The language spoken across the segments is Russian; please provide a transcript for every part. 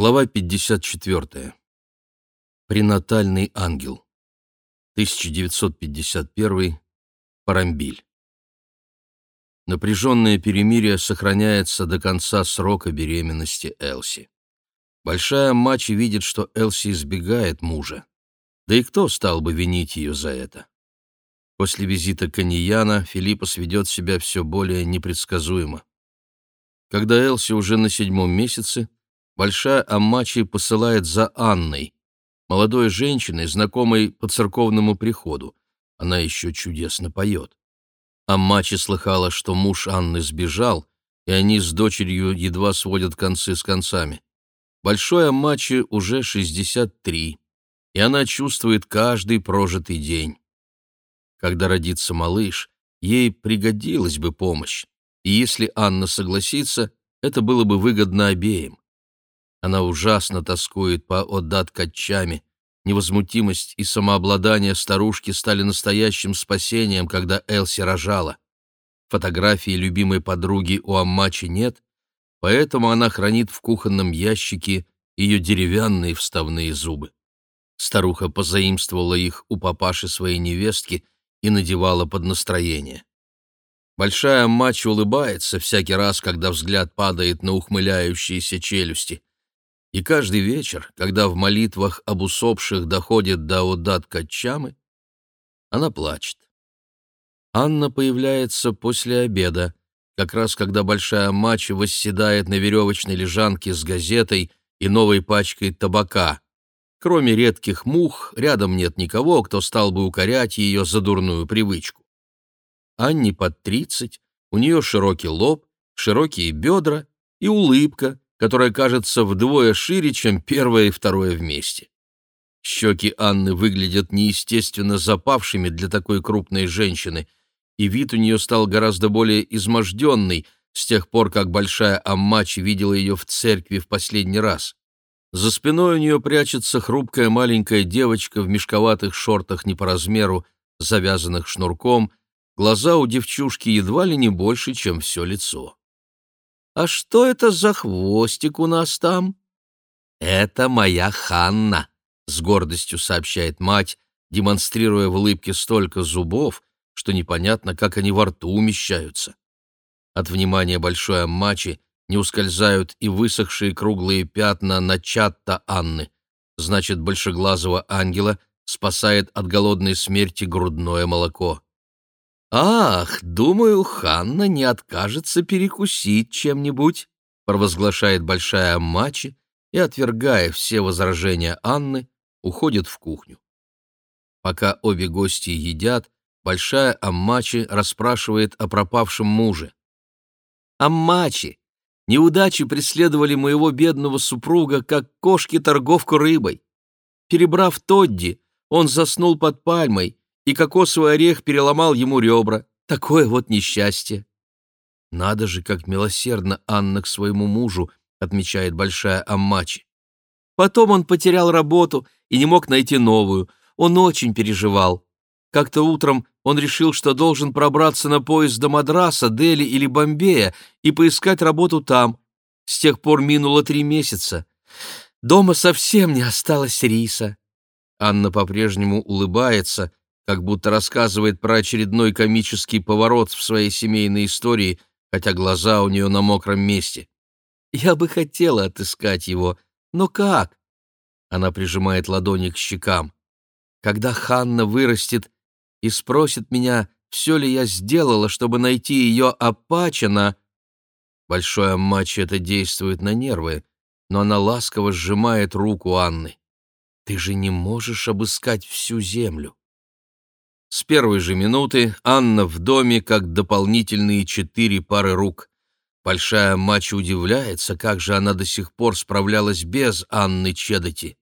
Глава 54. Пренатальный ангел. 1951. Парамбиль. Напряженное перемирие сохраняется до конца срока беременности Элси. Большая Мачи видит, что Элси избегает мужа. Да и кто стал бы винить ее за это? После визита Каньяна Филиппос ведет себя все более непредсказуемо. Когда Элси уже на седьмом месяце, Большая Аммачи посылает за Анной, молодой женщиной, знакомой по церковному приходу. Она еще чудесно поет. Аммачи слыхала, что муж Анны сбежал, и они с дочерью едва сводят концы с концами. Большой Аммачи уже 63, и она чувствует каждый прожитый день. Когда родится малыш, ей пригодилась бы помощь, и если Анна согласится, это было бы выгодно обеим. Она ужасно тоскует по Одат Катчами. Невозмутимость и самообладание старушки стали настоящим спасением, когда Элси рожала. Фотографии любимой подруги у Аммачи нет, поэтому она хранит в кухонном ящике ее деревянные вставные зубы. Старуха позаимствовала их у папаши своей невестки и надевала под настроение. Большая мачо улыбается всякий раз, когда взгляд падает на ухмыляющиеся челюсти. И каждый вечер, когда в молитвах об усопших доходит до Одат Качамы, она плачет. Анна появляется после обеда, как раз когда большая мача восседает на веревочной лежанке с газетой и новой пачкой табака. Кроме редких мух, рядом нет никого, кто стал бы укорять ее за дурную привычку. Анне под тридцать, у нее широкий лоб, широкие бедра и улыбка, которая кажется вдвое шире, чем первое и второе вместе. Щеки Анны выглядят неестественно запавшими для такой крупной женщины, и вид у нее стал гораздо более изможденный с тех пор, как большая Аммачи видела ее в церкви в последний раз. За спиной у нее прячется хрупкая маленькая девочка в мешковатых шортах не по размеру, завязанных шнурком, глаза у девчушки едва ли не больше, чем все лицо. «А что это за хвостик у нас там?» «Это моя Ханна», — с гордостью сообщает мать, демонстрируя в улыбке столько зубов, что непонятно, как они во рту умещаются. От внимания большой Аммачи не ускользают и высохшие круглые пятна на чатта Анны. Значит, большеглазого ангела спасает от голодной смерти грудное молоко. «Ах, думаю, Ханна не откажется перекусить чем-нибудь», провозглашает большая Аммачи и, отвергая все возражения Анны, уходит в кухню. Пока обе гости едят, большая Аммачи расспрашивает о пропавшем муже. «Аммачи, неудачи преследовали моего бедного супруга, как кошки торговку рыбой. Перебрав Тодди, он заснул под пальмой, и кокосовый орех переломал ему ребра. Такое вот несчастье. Надо же, как милосердно Анна к своему мужу, отмечает большая Аммачи. Потом он потерял работу и не мог найти новую. Он очень переживал. Как-то утром он решил, что должен пробраться на поезд до Мадраса, Дели или Бомбея и поискать работу там. С тех пор минуло три месяца. Дома совсем не осталось риса. Анна по-прежнему улыбается, как будто рассказывает про очередной комический поворот в своей семейной истории, хотя глаза у нее на мокром месте. «Я бы хотела отыскать его, но как?» Она прижимает ладони к щекам. «Когда Ханна вырастет и спросит меня, все ли я сделала, чтобы найти ее Апачина...» Большое матч это действует на нервы, но она ласково сжимает руку Анны. «Ты же не можешь обыскать всю землю. С первой же минуты Анна в доме как дополнительные четыре пары рук. Большая мача удивляется, как же она до сих пор справлялась без Анны Чедоти.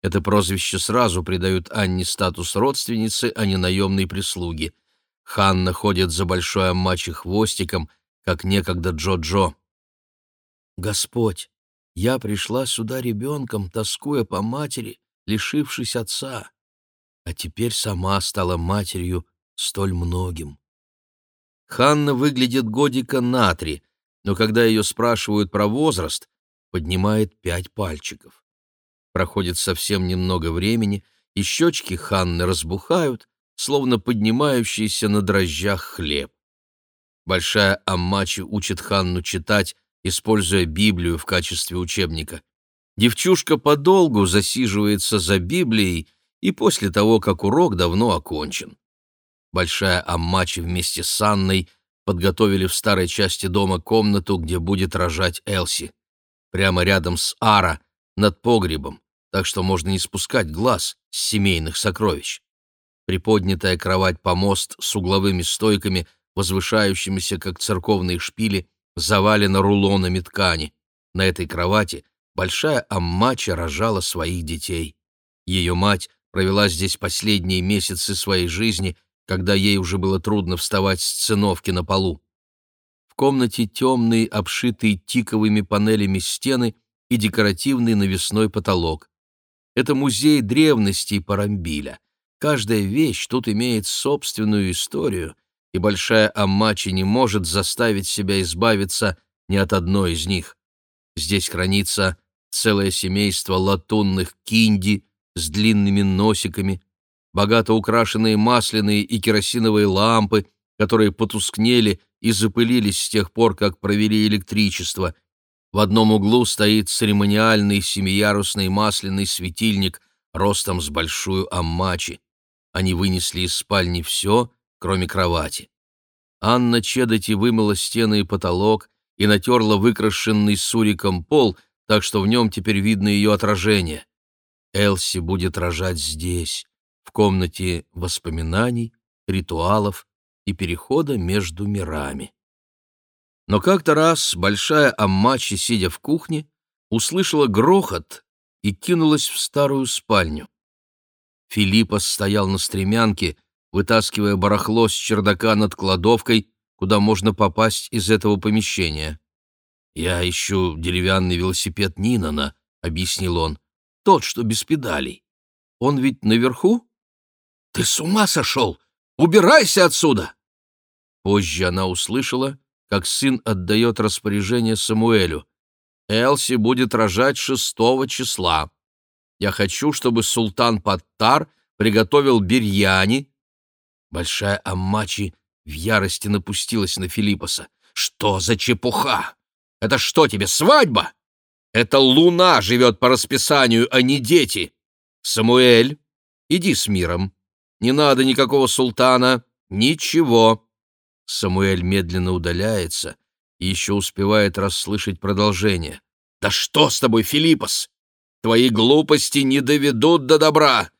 Это прозвище сразу придают Анне статус родственницы, а не наемной прислуги. Ханна ходит за большой Аммачи хвостиком, как некогда Джо-Джо. «Господь, я пришла сюда ребенком, тоскуя по матери, лишившись отца а теперь сама стала матерью столь многим. Ханна выглядит годика на три, но когда ее спрашивают про возраст, поднимает пять пальчиков. Проходит совсем немного времени, и щечки Ханны разбухают, словно поднимающийся на дрожжах хлеб. Большая Аммачи учит Ханну читать, используя Библию в качестве учебника. Девчушка подолгу засиживается за Библией и после того, как урок давно окончен. Большая Аммачи вместе с Анной подготовили в старой части дома комнату, где будет рожать Элси. Прямо рядом с Ара, над погребом, так что можно не спускать глаз с семейных сокровищ. Приподнятая кровать-помост с угловыми стойками, возвышающимися, как церковные шпили, завалена рулонами ткани. На этой кровати большая Аммача рожала своих детей. Ее мать провела здесь последние месяцы своей жизни, когда ей уже было трудно вставать с циновки на полу. В комнате темные, обшитые тиковыми панелями стены и декоративный навесной потолок. Это музей древностей Парамбиля. Каждая вещь тут имеет собственную историю, и большая Аммачи не может заставить себя избавиться ни от одной из них. Здесь хранится целое семейство латунных кинди с длинными носиками, богато украшенные масляные и керосиновые лампы, которые потускнели и запылились с тех пор, как провели электричество. В одном углу стоит церемониальный семиярусный масляный светильник ростом с большую аммачи. Они вынесли из спальни все, кроме кровати. Анна Чедоти вымыла стены и потолок и натерла выкрашенный суриком пол — так что в нем теперь видно ее отражение. Элси будет рожать здесь, в комнате воспоминаний, ритуалов и перехода между мирами. Но как-то раз большая Аммачи, сидя в кухне, услышала грохот и кинулась в старую спальню. Филиппос стоял на стремянке, вытаскивая барахло с чердака над кладовкой, куда можно попасть из этого помещения. «Я ищу деревянный велосипед Нинана», — объяснил он. «Тот, что без педалей. Он ведь наверху?» «Ты с ума сошел! Убирайся отсюда!» Позже она услышала, как сын отдает распоряжение Самуэлю. «Элси будет рожать шестого числа. Я хочу, чтобы султан Паттар приготовил бирьяни». Большая Аммачи в ярости напустилась на Филиппоса. «Что за чепуха? Это что тебе, свадьба? Это луна живет по расписанию, а не дети. Самуэль, иди с миром. Не надо никакого султана, ничего. Самуэль медленно удаляется и еще успевает расслышать продолжение. «Да что с тобой, Филиппос? Твои глупости не доведут до добра.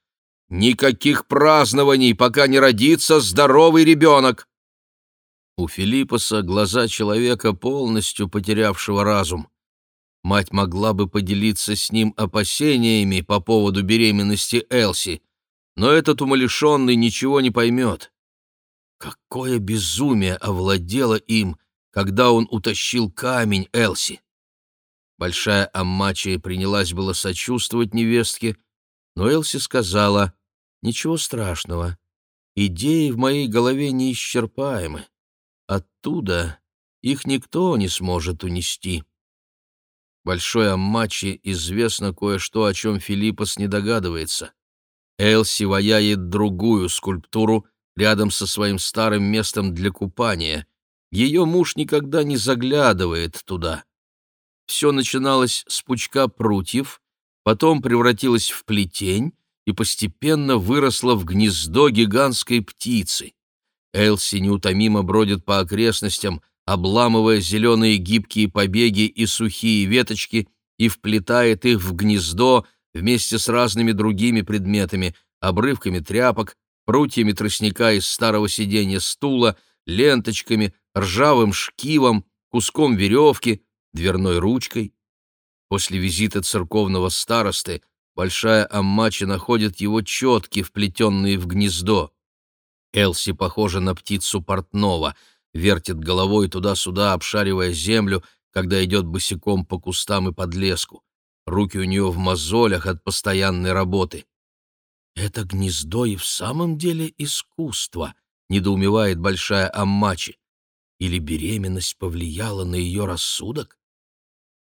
Никаких празднований, пока не родится здоровый ребенок. У Филиппоса глаза человека, полностью потерявшего разум. Мать могла бы поделиться с ним опасениями по поводу беременности Элси, но этот умалишенный ничего не поймет. Какое безумие овладело им, когда он утащил камень Элси! Большая Аммачия принялась было сочувствовать невестке, но Элси сказала, «Ничего страшного, идеи в моей голове неисчерпаемы. Оттуда их никто не сможет унести. Большой Аммачи известно кое-что, о чем Филиппос не догадывается. Элси ваяет другую скульптуру рядом со своим старым местом для купания. Ее муж никогда не заглядывает туда. Все начиналось с пучка прутьев, потом превратилось в плетень и постепенно выросло в гнездо гигантской птицы. Элси неутомимо бродит по окрестностям, обламывая зеленые гибкие побеги и сухие веточки и вплетает их в гнездо вместе с разными другими предметами, обрывками тряпок, прутьями тростника из старого сиденья стула, ленточками, ржавым шкивом, куском веревки, дверной ручкой. После визита церковного старосты большая Аммачи находит его четки, вплетенные в гнездо. Элси похожа на птицу портного, вертит головой туда-сюда, обшаривая землю, когда идет босиком по кустам и под леску. Руки у нее в мозолях от постоянной работы. «Это гнездо и в самом деле искусство», — недоумевает большая Аммачи. «Или беременность повлияла на ее рассудок?»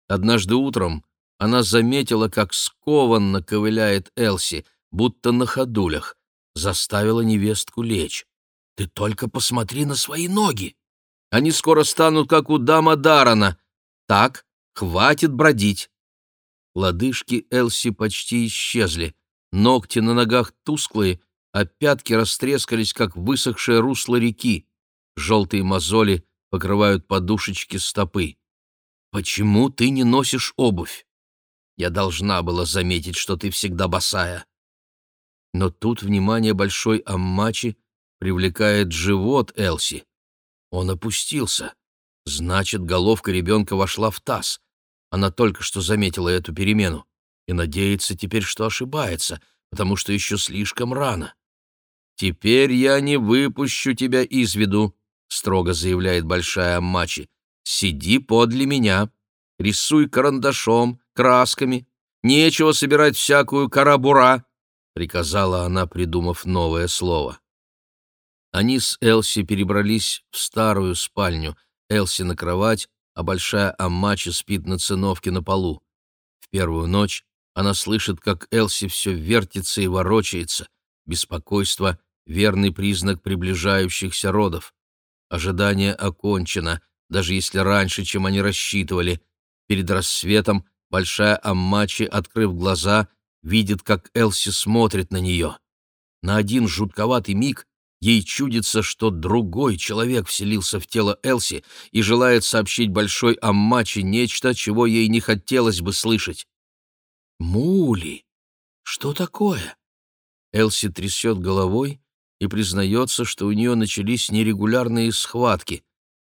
Однажды утром она заметила, как скованно ковыляет Элси, будто на ходулях, заставила невестку лечь. «Ты только посмотри на свои ноги! Они скоро станут, как у дама Дарана. Так, хватит бродить!» Лодыжки Элси почти исчезли, ногти на ногах тусклые, а пятки растрескались, как высохшее русло реки. Желтые мозоли покрывают подушечки стопы. «Почему ты не носишь обувь? Я должна была заметить, что ты всегда босая». Но тут внимание большой Аммачи привлекает живот Элси. Он опустился. Значит, головка ребенка вошла в таз. Она только что заметила эту перемену и надеется теперь, что ошибается, потому что еще слишком рано. «Теперь я не выпущу тебя из виду», — строго заявляет большая Аммачи. «Сиди подле меня, рисуй карандашом, красками. Нечего собирать всякую карабура», — приказала она, придумав новое слово. Они с Элси перебрались в старую спальню, Элси на кровать, а большая Аммачи спит на циновке на полу. В первую ночь она слышит, как Элси все вертится и ворочается. Беспокойство — верный признак приближающихся родов. Ожидание окончено, даже если раньше, чем они рассчитывали. Перед рассветом большая Аммачи, открыв глаза, видит, как Элси смотрит на нее. На один жутковатый миг Ей чудится, что другой человек вселился в тело Элси и желает сообщить большой Аммаче нечто, чего ей не хотелось бы слышать. «Мули! Что такое?» Элси трясет головой и признается, что у нее начались нерегулярные схватки.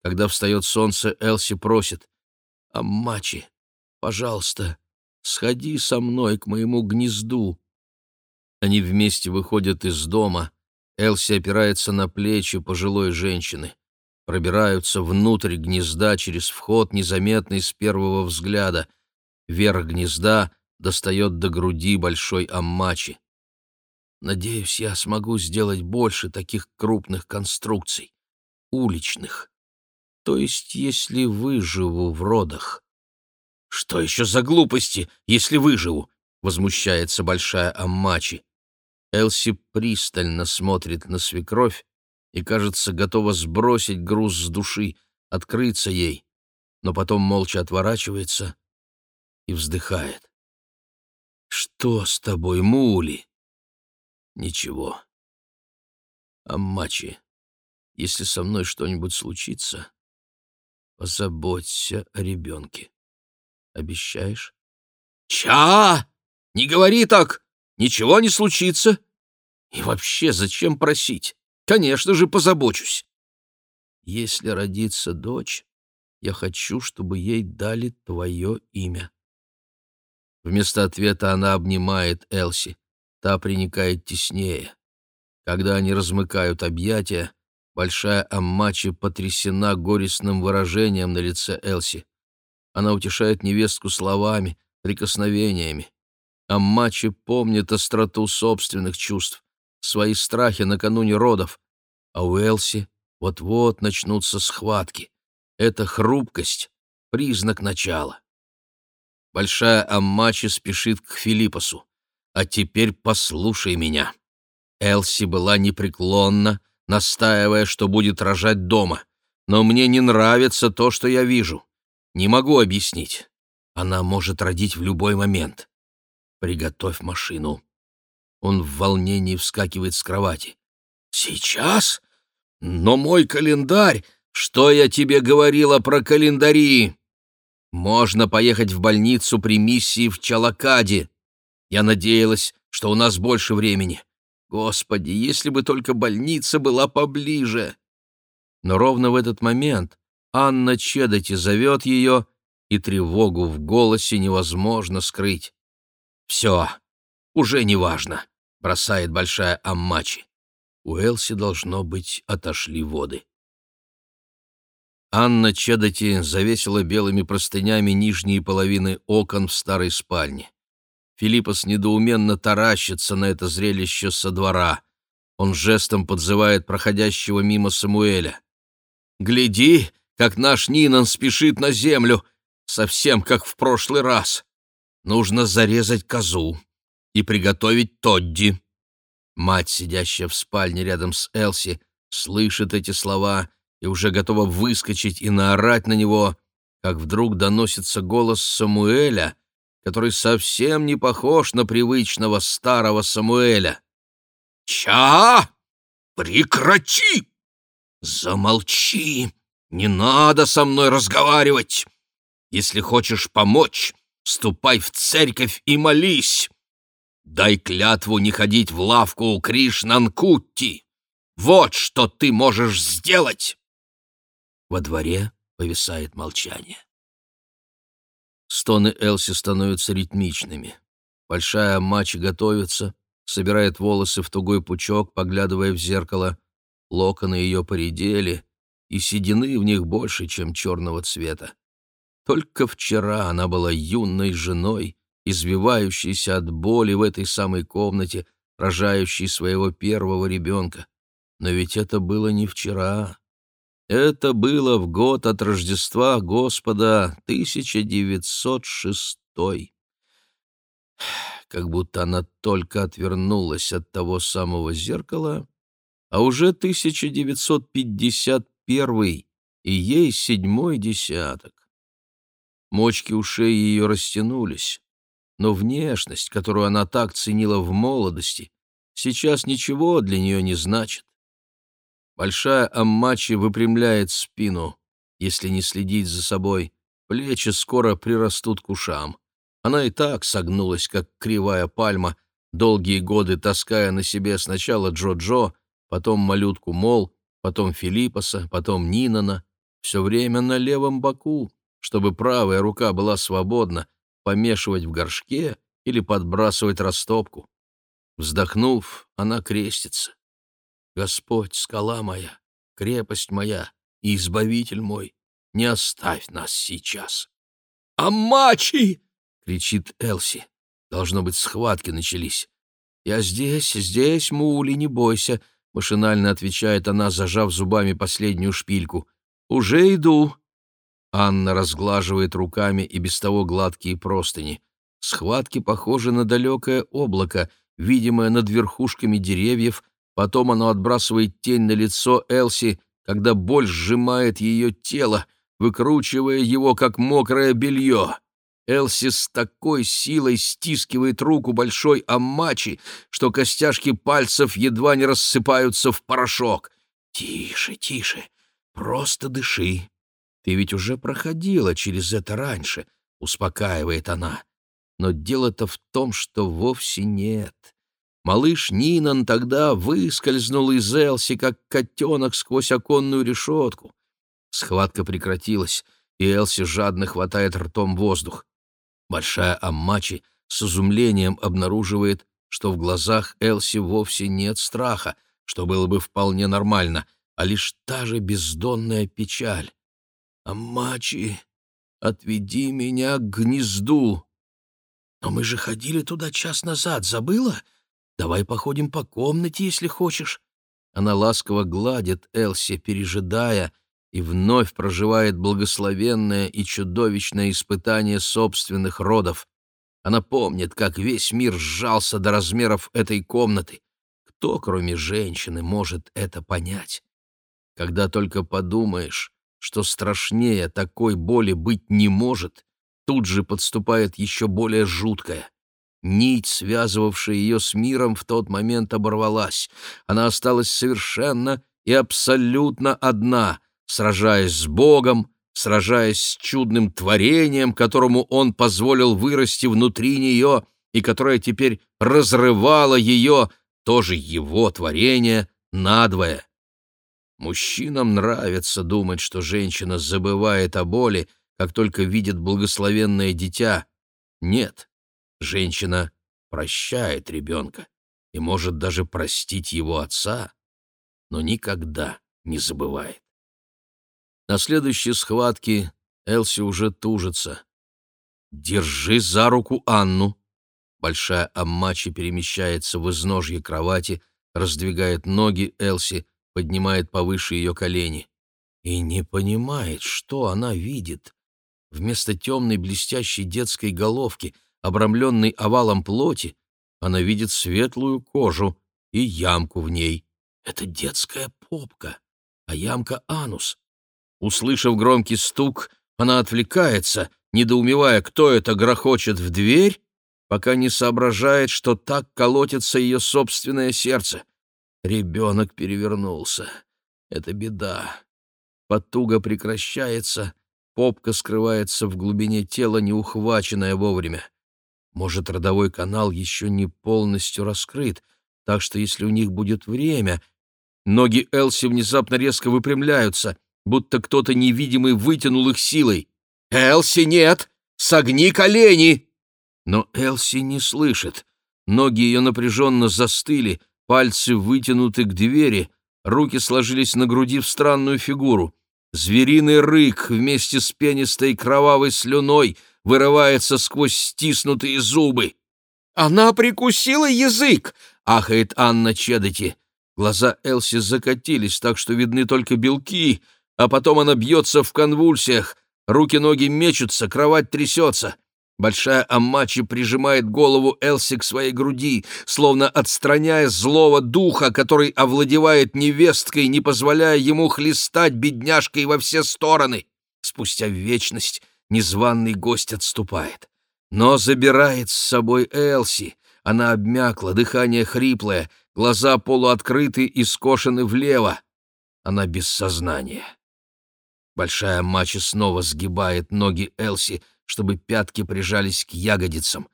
Когда встает солнце, Элси просит. «Аммачи, пожалуйста, сходи со мной к моему гнезду». Они вместе выходят из дома — Элси опирается на плечи пожилой женщины. Пробираются внутрь гнезда через вход, незаметный с первого взгляда. Верх гнезда достает до груди большой аммачи. Надеюсь, я смогу сделать больше таких крупных конструкций, уличных. То есть, если выживу в родах. Что еще за глупости, если выживу? Возмущается большая аммачи. Элси пристально смотрит на свекровь и, кажется, готова сбросить груз с души, открыться ей, но потом молча отворачивается и вздыхает. «Что с тобой, Мули?» «Ничего. Аммачи, если со мной что-нибудь случится, позаботься о ребенке. Обещаешь?» «Ча! Не говори так! Ничего не случится. И вообще, зачем просить? Конечно же, позабочусь. Если родится дочь, я хочу, чтобы ей дали твое имя. Вместо ответа она обнимает Элси. Та приникает теснее. Когда они размыкают объятия, большая Аммачи потрясена горестным выражением на лице Элси. Она утешает невестку словами, прикосновениями. Аммачи помнит остроту собственных чувств, свои страхи накануне родов, а у Элси вот-вот начнутся схватки. Эта хрупкость — признак начала. Большая Аммачи спешит к Филиппосу. «А теперь послушай меня». Элси была непреклонна, настаивая, что будет рожать дома. Но мне не нравится то, что я вижу. Не могу объяснить. Она может родить в любой момент. «Приготовь машину». Он в волнении вскакивает с кровати. «Сейчас? Но мой календарь! Что я тебе говорила про календари?» «Можно поехать в больницу при миссии в Чалакаде. Я надеялась, что у нас больше времени. Господи, если бы только больница была поближе!» Но ровно в этот момент Анна Чедоти зовет ее, и тревогу в голосе невозможно скрыть. «Все, уже не важно», — бросает большая Аммачи. У Элси, должно быть, отошли воды. Анна Чедоти завесила белыми простынями нижние половины окон в старой спальне. Филиппос недоуменно таращится на это зрелище со двора. Он жестом подзывает проходящего мимо Самуэля. «Гляди, как наш Нинан спешит на землю! совсем как в прошлый раз. Нужно зарезать козу и приготовить Тодди». Мать, сидящая в спальне рядом с Элси, слышит эти слова и уже готова выскочить и наорать на него, как вдруг доносится голос Самуэля, который совсем не похож на привычного старого Самуэля. «Ча! Прекрати! Замолчи! Не надо со мной разговаривать! Если хочешь помочь, ступай в церковь и молись! Дай клятву не ходить в лавку у Кришнанкутти! Вот что ты можешь сделать!» Во дворе повисает молчание. Стоны Элси становятся ритмичными. Большая мача готовится, собирает волосы в тугой пучок, поглядывая в зеркало. Локоны ее поредели, и седины в них больше, чем черного цвета. Только вчера она была юной женой, извивающейся от боли в этой самой комнате, рожающей своего первого ребенка. Но ведь это было не вчера. Это было в год от Рождества Господа 1906 как будто она только отвернулась от того самого зеркала, а уже 1951 и ей седьмой десяток. Мочки ушей ее растянулись, но внешность, которую она так ценила в молодости, сейчас ничего для нее не значит. Большая аммачи выпрямляет спину, если не следить за собой, плечи скоро прирастут к ушам. Она и так согнулась, как кривая пальма, долгие годы таская на себе сначала Джо-Джо, потом малютку Мол, потом Филиппоса, потом Нинана, все время на левом боку, чтобы правая рука была свободна помешивать в горшке или подбрасывать растопку. Вздохнув, она крестится. «Господь, скала моя, крепость моя и избавитель мой, не оставь нас сейчас!» «Амачи!» — кричит Элси. Должно быть, схватки начались. «Я здесь, здесь, Мули, не бойся», — машинально отвечает она, зажав зубами последнюю шпильку. «Уже иду». Анна разглаживает руками и без того гладкие простыни. Схватки похожи на далекое облако, видимое над верхушками деревьев, потом оно отбрасывает тень на лицо Элси, когда боль сжимает ее тело, выкручивая его, как мокрое белье. Элси с такой силой стискивает руку большой Аммачи, что костяшки пальцев едва не рассыпаются в порошок. «Тише, тише, просто дыши. Ты ведь уже проходила через это раньше», — успокаивает она. Но дело-то в том, что вовсе нет. Малыш Нинан тогда выскользнул из Элси, как котенок сквозь оконную решетку. Схватка прекратилась, и Элси жадно хватает ртом воздух. Большая Аммачи с изумлением обнаруживает, что в глазах Элси вовсе нет страха, что было бы вполне нормально, а лишь та же бездонная печаль. «Аммачи, отведи меня к гнезду!» «Но мы же ходили туда час назад, забыла? Давай походим по комнате, если хочешь». Она ласково гладит Элси, пережидая, и вновь проживает благословенное и чудовищное испытание собственных родов. Она помнит, как весь мир сжался до размеров этой комнаты. Кто, кроме женщины, может это понять? Когда только подумаешь, что страшнее такой боли быть не может, тут же подступает еще более жуткая. Нить, связывавшая ее с миром, в тот момент оборвалась. Она осталась совершенно и абсолютно одна — сражаясь с Богом, сражаясь с чудным творением, которому он позволил вырасти внутри нее и которое теперь разрывало ее, тоже его творение, надвое. Мужчинам нравится думать, что женщина забывает о боли, как только видит благословенное дитя. Нет, женщина прощает ребенка и может даже простить его отца, но никогда не забывает. На следующей схватке Элси уже тужится. «Держи за руку Анну!» Большая Аммачи перемещается в изножье кровати, раздвигает ноги Элси, поднимает повыше ее колени. И не понимает, что она видит. Вместо темной блестящей детской головки, обрамленной овалом плоти, она видит светлую кожу и ямку в ней. Это детская попка, а ямка — анус. Услышав громкий стук, она отвлекается, недоумевая, кто это грохочет в дверь, пока не соображает, что так колотится ее собственное сердце. Ребенок перевернулся. Это беда. Потуга прекращается, попка скрывается в глубине тела, не ухваченная вовремя. Может, родовой канал еще не полностью раскрыт, так что если у них будет время... Ноги Элси внезапно резко выпрямляются, будто кто-то невидимый вытянул их силой. «Элси, нет! Согни колени!» Но Элси не слышит. Ноги ее напряженно застыли, пальцы вытянуты к двери, руки сложились на груди в странную фигуру. Звериный рык вместе с пенистой кровавой слюной вырывается сквозь стиснутые зубы. «Она прикусила язык!» — ахает Анна Чедоти. Глаза Элси закатились так, что видны только белки, а потом она бьется в конвульсиях. Руки-ноги мечутся, кровать трясется. Большая Аммачи прижимает голову Элси к своей груди, словно отстраняя злого духа, который овладевает невесткой, не позволяя ему хлестать бедняжкой во все стороны. Спустя вечность незваный гость отступает. Но забирает с собой Элси. Она обмякла, дыхание хриплое, глаза полуоткрыты и скошены влево. Она без сознания. Большая мача снова сгибает ноги Элси, чтобы пятки прижались к ягодицам.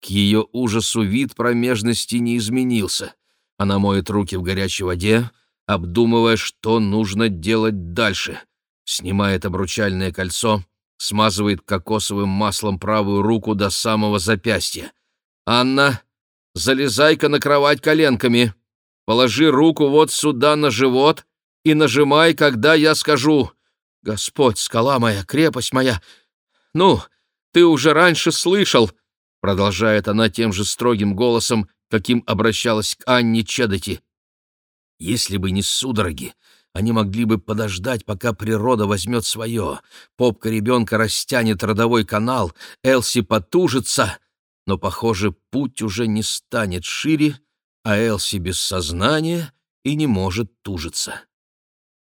К ее ужасу вид промежности не изменился. Она моет руки в горячей воде, обдумывая, что нужно делать дальше. Снимает обручальное кольцо, смазывает кокосовым маслом правую руку до самого запястья. «Анна, залезай-ка на кровать коленками. Положи руку вот сюда на живот и нажимай, когда я скажу. Господь, скала моя, крепость моя! Ну, ты уже раньше слышал!» Продолжает она тем же строгим голосом, каким обращалась к Анне Чедоти. «Если бы не судороги, они могли бы подождать, пока природа возьмет свое. Попка ребенка растянет родовой канал, Элси потужится, но, похоже, путь уже не станет шире, а Элси без сознания и не может тужиться.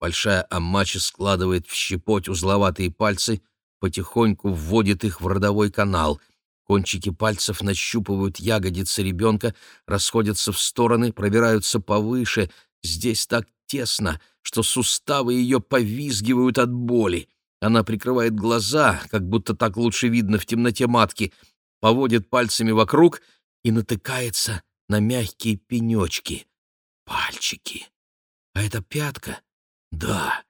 Большая Аммачи складывает в щепоть узловатые пальцы, потихоньку вводит их в родовой канал. Кончики пальцев нащупывают ягодицы ребенка, расходятся в стороны, пробираются повыше. Здесь так тесно, что суставы ее повизгивают от боли. Она прикрывает глаза, как будто так лучше видно в темноте матки, поводит пальцами вокруг и натыкается на мягкие пенечки. Пальчики. А это пятка? Да.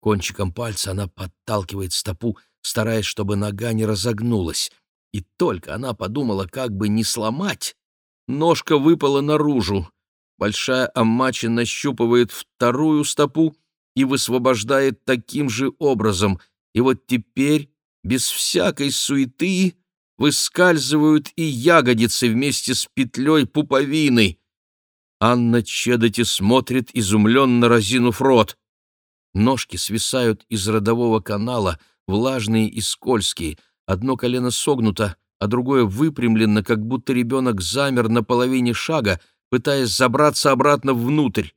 Кончиком пальца она подталкивает стопу, стараясь, чтобы нога не разогнулась. И только она подумала, как бы не сломать, ножка выпала наружу. Большая Аммачи нащупывает вторую стопу и высвобождает таким же образом. И вот теперь, без всякой суеты, выскальзывают и ягодицы вместе с петлей пуповины. Анна Чедоти смотрит, изумленно разинув рот. Ножки свисают из родового канала, влажные и скользкие. Одно колено согнуто, а другое выпрямлено, как будто ребенок замер на половине шага, пытаясь забраться обратно внутрь.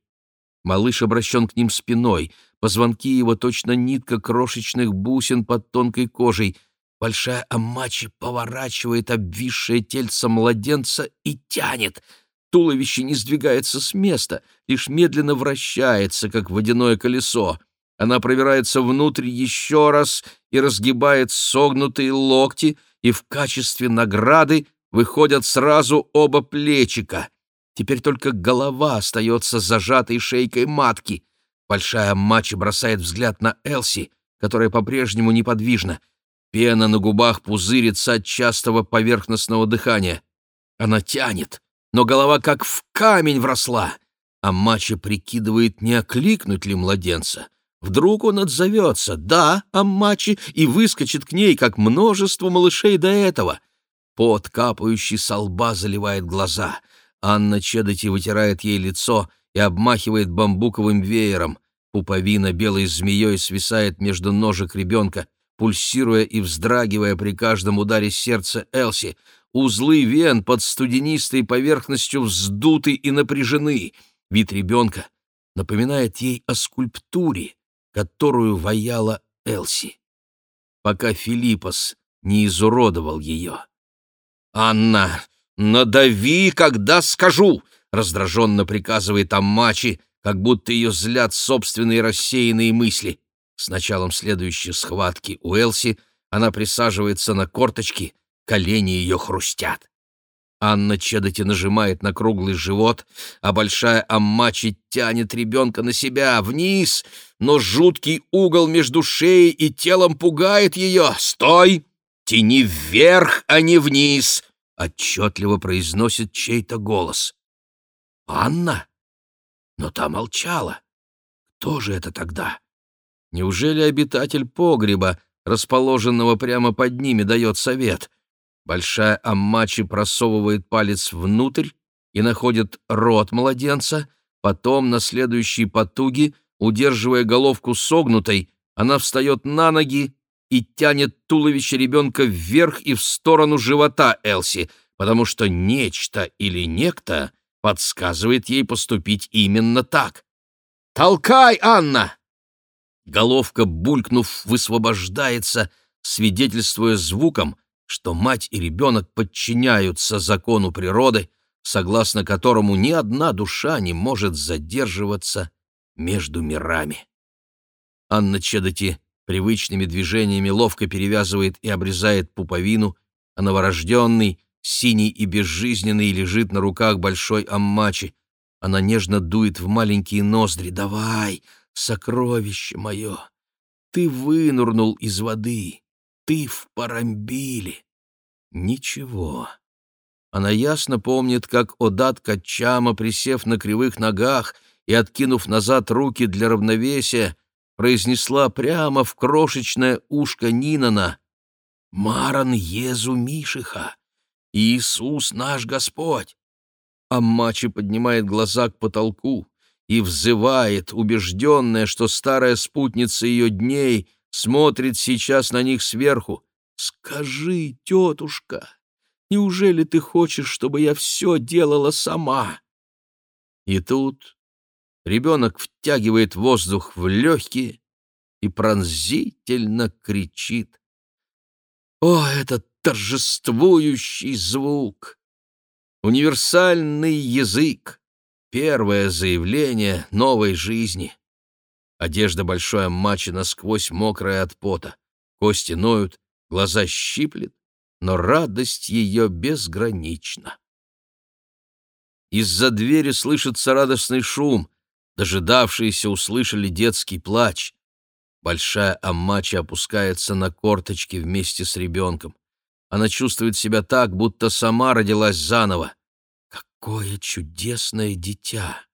Малыш обращен к ним спиной, позвонки его точно нитка крошечных бусин под тонкой кожей. Большая Амачи поворачивает обвисшее тельце младенца и тянет. Туловище не сдвигается с места, лишь медленно вращается, как водяное колесо. Она пробирается внутрь еще раз и разгибает согнутые локти, и в качестве награды выходят сразу оба плечика. Теперь только голова остается зажатой шейкой матки. Большая мача бросает взгляд на Элси, которая по-прежнему неподвижна. Пена на губах пузырится от частого поверхностного дыхания. Она тянет, но голова как в камень вросла. А мача прикидывает, не окликнуть ли младенца. Вдруг он отзовется «Да, Аммачи» и выскочит к ней, как множество малышей до этого. Пот, капающий со лба, заливает глаза. Анна Чедоти вытирает ей лицо и обмахивает бамбуковым веером. Пуповина белой змеей свисает между ножек ребенка. пульсируя и вздрагивая при каждом ударе сердца Элси. Узлы вен под студенистой поверхностью вздуты и напряжены. Вид ребенка напоминает ей о скульптуре, которую ваяла Элси, пока Филиппос не изуродовал ее. «Анна, надави, когда скажу!» — раздраженно приказывает Аммачи, как будто ее злят собственные рассеянные мысли. С началом следующей схватки у Элси она присаживается на корточки, колени ее хрустят. Анна Чедоти нажимает на круглый живот, а большая Аммачи тянет ребенка на себя, вниз, но жуткий угол между шеей и телом пугает ее. «Стой! Тяни вверх, а не вниз!» — отчетливо произносит чей-то голос. «Анна?» Но та молчала. Кто же это тогда? Неужели обитатель погреба, расположенного прямо под ними, дает совет? Большая Аммачи просовывает палец внутрь и находит рот младенца, потом на следующие потуги, удерживая головку согнутой, она встает на ноги и тянет туловище ребенка вверх и в сторону живота Элси, потому что нечто или некто подсказывает ей поступить именно так. «Толкай, Анна!» Головка, булькнув, высвобождается, свидетельствуя звуком, что мать и ребенок подчиняются закону природы, согласно которому ни одна душа не может задерживаться между мирами. Анна Чедоти привычными движениями ловко перевязывает и обрезает пуповину, а новорожденный синий и безжизненный, лежит на руках большой аммачи. Она нежно дует в маленькие ноздри. «Давай, сокровище мое! Ты вынурнул из воды, ты в Парамбиле!» Ничего. Она ясно помнит, как Одат Качама, присев на кривых ногах и откинув назад руки для равновесия, произнесла прямо в крошечное ушко Нинана «Маран Езу Мишиха! Иисус наш Господь!» Аммачи поднимает глаза к потолку и взывает, убежденная, что старая спутница ее дней смотрит сейчас на них сверху. «Скажи, тетушка, неужели ты хочешь, чтобы я все делала сама?» И тут ребенок втягивает воздух в легкие и пронзительно кричит. «О, этот торжествующий звук. Универсальный язык. Первое заявление новой жизни. Одежда большой мачи насквозь мокрая от пота. Кости ноют, глаза щиплет, но радость ее безгранична. Из-за двери слышится радостный шум. Дожидавшиеся услышали детский плач. Большая Аммача опускается на корточки вместе с ребенком. Она чувствует себя так, будто сама родилась заново. Какое чудесное дитя!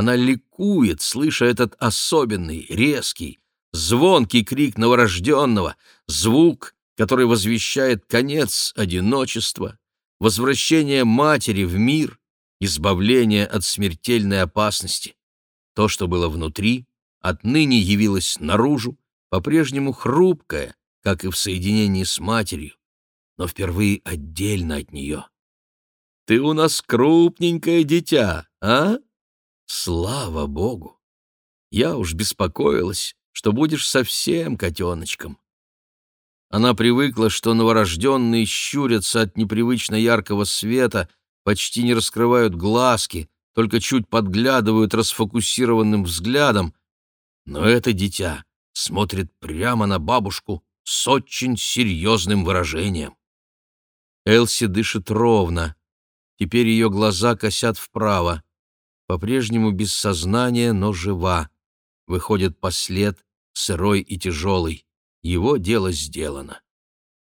Она ликует, слыша этот особенный, резкий, звонкий крик новорожденного, звук, который возвещает конец одиночества, возвращение матери в мир, избавление от смертельной опасности. То, что было внутри, отныне явилось наружу, по-прежнему хрупкое, как и в соединении с матерью, но впервые отдельно от нее. «Ты у нас крупненькое дитя, а? Слава Богу! Я уж беспокоилась, что будешь совсем котеночком». Она привыкла, что новорожденные щурятся от непривычно яркого света, почти не раскрывают глазки, только чуть подглядывают расфокусированным взглядом, но это дитя смотрит прямо на бабушку с очень серьезным выражением. Элси дышит ровно. Теперь ее глаза косят вправо. По-прежнему без сознания, но жива. Выходит послед, сырой и тяжелый. Его дело сделано.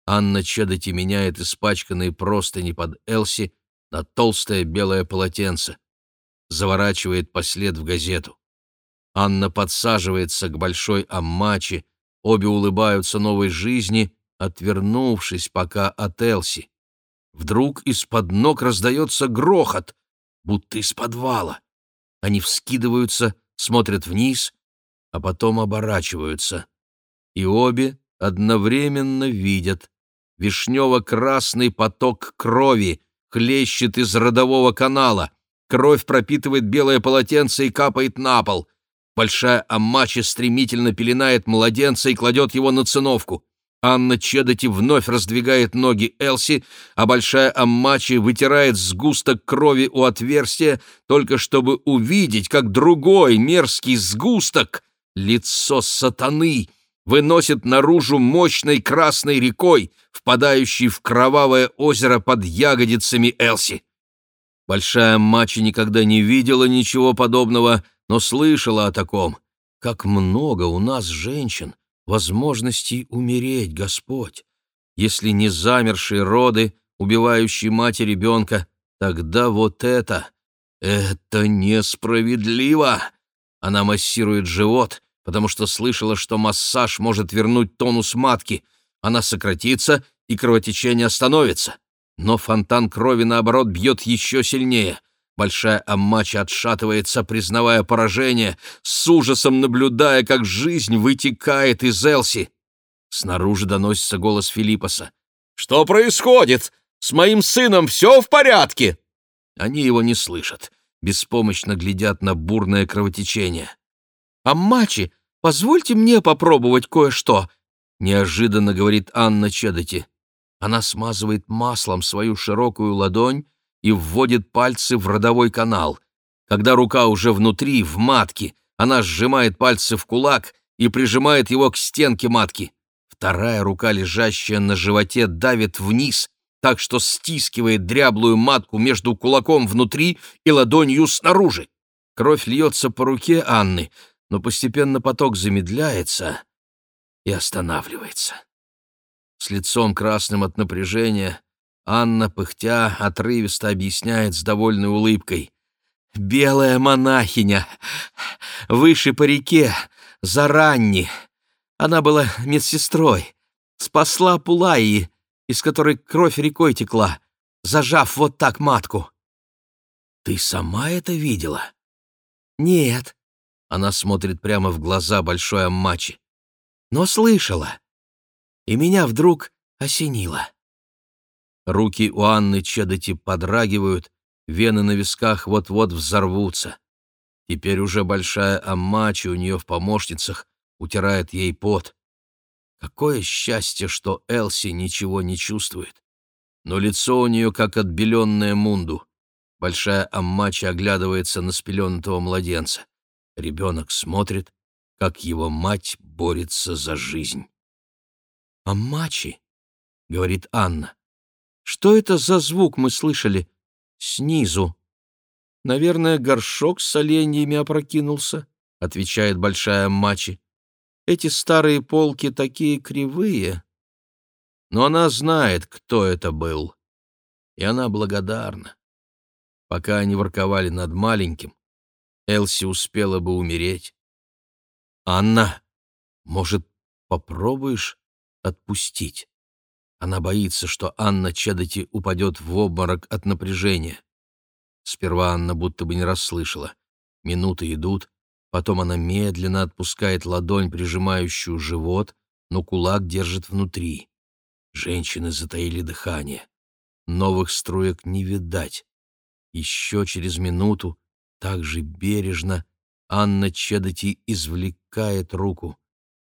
Анна Чедоти меняет испачканные простыни под Элси на толстое белое полотенце. Заворачивает послед в газету. Анна подсаживается к большой аммаче, обе улыбаются новой жизни, отвернувшись пока от Элси. Вдруг из-под ног раздается грохот, будто из подвала. Они вскидываются, смотрят вниз, а потом оборачиваются. И обе одновременно видят. Вишнево-красный поток крови хлещет из родового канала. Кровь пропитывает белое полотенце и капает на пол. Большая Аммачи стремительно пеленает младенца и кладет его на циновку. Анна Чедоти вновь раздвигает ноги Элси, а большая Аммачи вытирает сгусток крови у отверстия, только чтобы увидеть, как другой мерзкий сгусток, лицо сатаны, выносит наружу мощной красной рекой, впадающей в кровавое озеро под ягодицами Элси. Большая Аммачи никогда не видела ничего подобного, но слышала о таком. Как много у нас женщин, возможностей умереть, Господь. Если не замершие роды, убивающие мать и ребенка, тогда вот это... Это несправедливо! Она массирует живот, потому что слышала, что массаж может вернуть тонус матки. Она сократится, и кровотечение остановится. Но фонтан крови, наоборот, бьет еще сильнее. Большая Аммача отшатывается, признавая поражение, с ужасом наблюдая, как жизнь вытекает из Элси. Снаружи доносится голос Филиппоса. «Что происходит? С моим сыном все в порядке?» Они его не слышат, беспомощно глядят на бурное кровотечение. «Аммачи, позвольте мне попробовать кое-что», — неожиданно говорит Анна Чедоти. Она смазывает маслом свою широкую ладонь и вводит пальцы в родовой канал. Когда рука уже внутри, в матке, она сжимает пальцы в кулак и прижимает его к стенке матки. Вторая рука, лежащая на животе, давит вниз, так что стискивает дряблую матку между кулаком внутри и ладонью снаружи. Кровь льется по руке Анны, но постепенно поток замедляется и останавливается. С лицом красным от напряжения Анна, пыхтя, отрывисто объясняет с довольной улыбкой. «Белая монахиня! Выше по реке, за ранни. Она была медсестрой. Спасла Пулаи, из которой кровь рекой текла, зажав вот так матку». «Ты сама это видела?» «Нет», она смотрит прямо в глаза большой Аммачи. Но слышала. И меня вдруг осенило. Руки у Анны Чедоти подрагивают, вены на висках вот-вот взорвутся. Теперь уже большая Аммачи у нее в помощницах утирает ей пот. Какое счастье, что Элси ничего не чувствует. Но лицо у нее как отбеленное мунду. Большая Аммачи оглядывается на спеленутого младенца. Ребенок смотрит, как его мать борется за жизнь. «А мачи?» — говорит Анна. «Что это за звук мы слышали снизу?» «Наверное, горшок с оленьями опрокинулся», — отвечает большая мачи. «Эти старые полки такие кривые». Но она знает, кто это был, и она благодарна. Пока они ворковали над маленьким, Элси успела бы умереть. «Анна, может, попробуешь отпустить?» Она боится, что Анна Чедоти упадет в обморок от напряжения. Сперва Анна будто бы не расслышала. Минуты идут, потом она медленно отпускает ладонь, прижимающую живот, но кулак держит внутри. Женщины затаили дыхание. Новых струек не видать. Еще через минуту так же бережно Анна Чедоти извлекает руку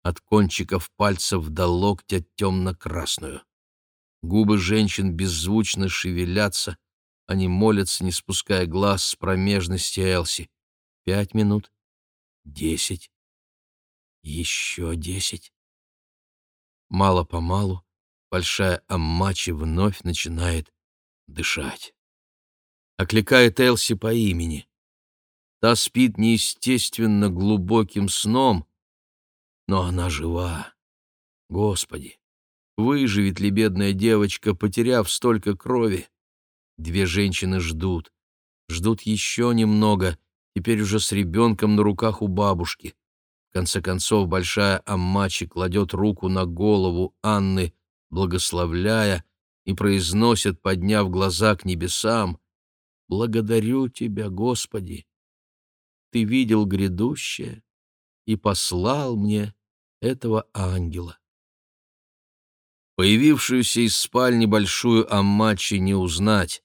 от кончиков пальцев до локтя темно-красную. Губы женщин беззвучно шевелятся, они молятся, не спуская глаз с промежности Элси. Пять минут, десять, еще десять. Мало-помалу большая Аммачи вновь начинает дышать. Окликает Элси по имени. Та спит неестественно глубоким сном, но она жива. Господи, выживет ли бедная девочка, потеряв столько крови? Две женщины ждут. Ждут еще немного, теперь уже с ребенком на руках у бабушки. В конце концов, большая Аммачи кладет руку на голову Анны, благословляя, и произносит, подняв глаза к небесам, «Благодарю Тебя, Господи, ты видел грядущее и послал мне этого ангела. Появившуюся из спальни большую Аммачи не узнать.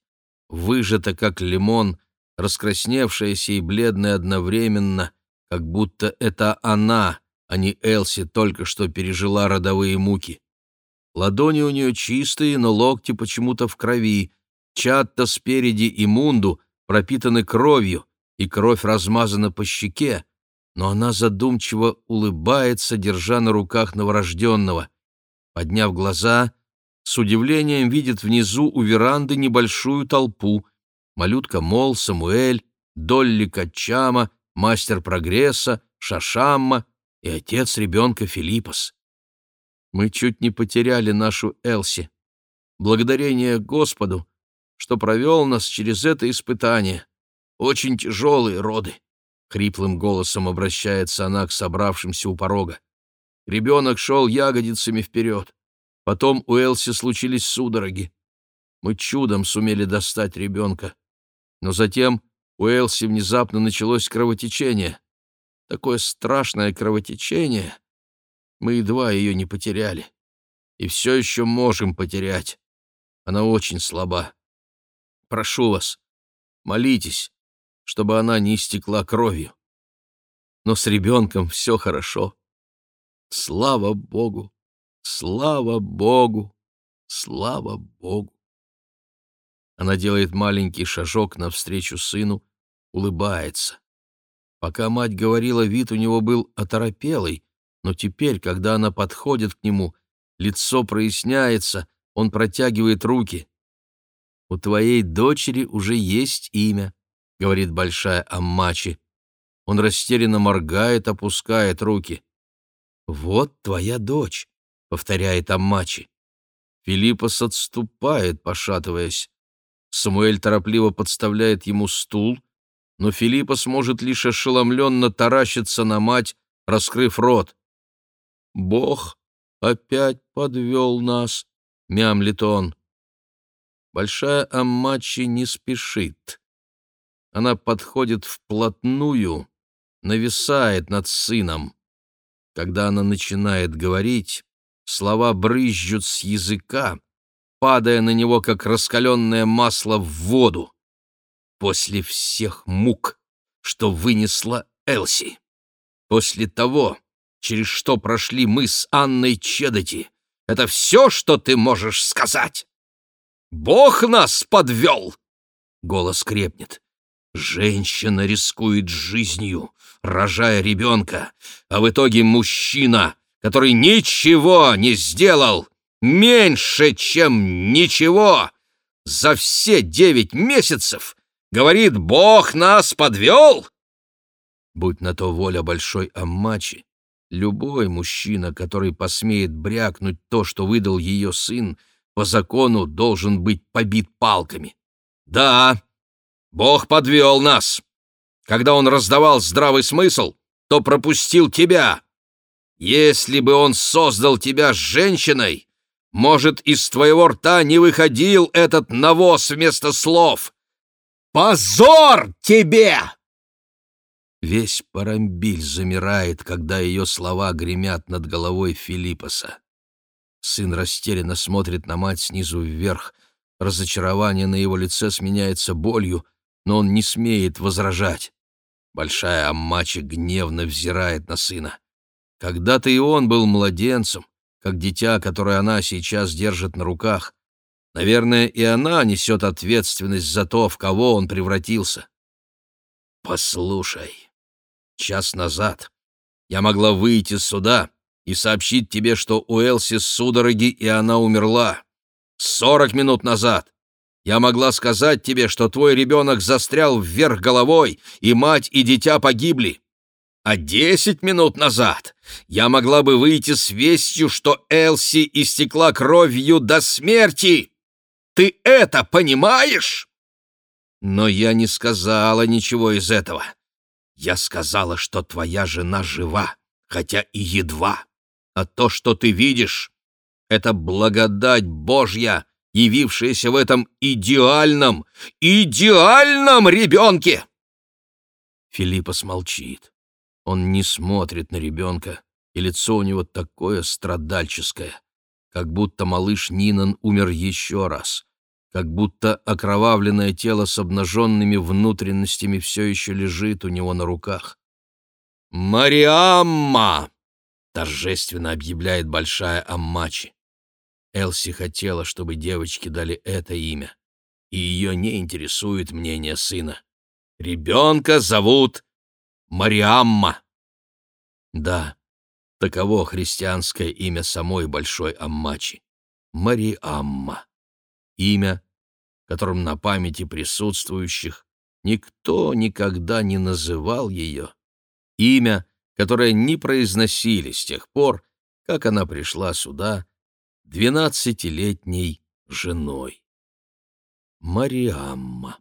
Выжата, как лимон, раскрасневшаяся и бледная одновременно, как будто это она, а не Элси, только что пережила родовые муки. Ладони у нее чистые, но локти почему-то в крови. Чатта спереди и мунду пропитаны кровью, и кровь размазана по щеке, но она задумчиво улыбается, держа на руках новорожденного. Подняв глаза, с удивлением видит внизу у веранды небольшую толпу. Малютка Мол, Самуэль, Долли Качама, мастер прогресса, Шашамма и отец ребенка Филиппос. Мы чуть не потеряли нашу Элси. Благодарение Господу, что провел нас через это испытание. Очень тяжелые роды. Хриплым голосом обращается она к собравшимся у порога. Ребенок шел ягодицами вперед. Потом у Элси случились судороги. Мы чудом сумели достать ребенка. Но затем у Элси внезапно началось кровотечение. Такое страшное кровотечение. Мы едва ее не потеряли. И все еще можем потерять. Она очень слаба. Прошу вас, молитесь, чтобы она не истекла кровью. Но с ребенком все хорошо. Слава Богу! Слава Богу! Слава Богу! Она делает маленький шажок навстречу сыну, улыбается. Пока мать говорила, вид у него был оторопелый, но теперь, когда она подходит к нему, лицо проясняется, он протягивает руки. «У твоей дочери уже есть имя», — говорит большая Аммачи. Он растерянно моргает, опускает руки. «Вот твоя дочь», — повторяет Аммачи. Филиппос отступает, пошатываясь. Самуэль торопливо подставляет ему стул, но Филиппос может лишь ошеломленно таращиться на мать, раскрыв рот. «Бог опять подвел нас», — мямлит он. Большая Аммачи не спешит. Она подходит вплотную, нависает над сыном. Когда она начинает говорить, слова брызжут с языка, падая на него, как раскаленное масло в воду. После всех мук, что вынесла Элси, после того, через что прошли мы с Анной Чедоти, это все, что ты можешь сказать? Бог нас подвел!» Голос крепнет. Женщина рискует жизнью, рожая ребенка, а в итоге мужчина, который ничего не сделал, меньше, чем ничего, за все девять месяцев, говорит, Бог нас подвел? Будь на то воля большой Аммачи, любой мужчина, который посмеет брякнуть то, что выдал ее сын, по закону должен быть побит палками. Да, Бог подвел нас. Когда он раздавал здравый смысл, то пропустил тебя. Если бы он создал тебя женщиной, может, из твоего рта не выходил этот навоз вместо слов. Позор тебе! Весь Парамбиль замирает, когда ее слова гремят над головой Филиппоса. Сын растерянно смотрит на мать снизу вверх. Разочарование на его лице сменяется болью, но он не смеет возражать. Большая Аммачи гневно взирает на сына. Когда-то и он был младенцем, как дитя, которое она сейчас держит на руках. Наверное, и она несет ответственность за то, в кого он превратился. «Послушай, час назад я могла выйти сюда и сообщить тебе, что у Элси судороги, и она умерла. Сорок минут назад я могла сказать тебе, что твой ребенок застрял вверх головой, и мать и дитя погибли. А десять минут назад я могла бы выйти с вестью, что Элси истекла кровью до смерти. Ты это понимаешь? Но я не сказала ничего из этого. Я сказала, что твоя жена жива, хотя и едва. А то, что ты видишь, — это благодать Божья, явившаяся в этом идеальном, идеальном ребенке!» Филиппос молчит. Он не смотрит на ребенка, и лицо у него такое страдальческое. как будто малыш Нинан умер еще раз, как будто окровавленное тело с обнаженными внутренностями все еще лежит у него на руках. «Мариамма!» — торжественно объявляет большая Аммачи. Элси хотела, чтобы девочке дали это имя, и ее не интересует мнение сына. Ребенка зовут Мариамма. Да, таково христианское имя самой Большой Аммачи. Мариамма. Имя, которым на памяти присутствующих никто никогда не называл ее. Имя, которое не произносили с тех пор, как она пришла сюда двенадцатилетней женой. Мариамма.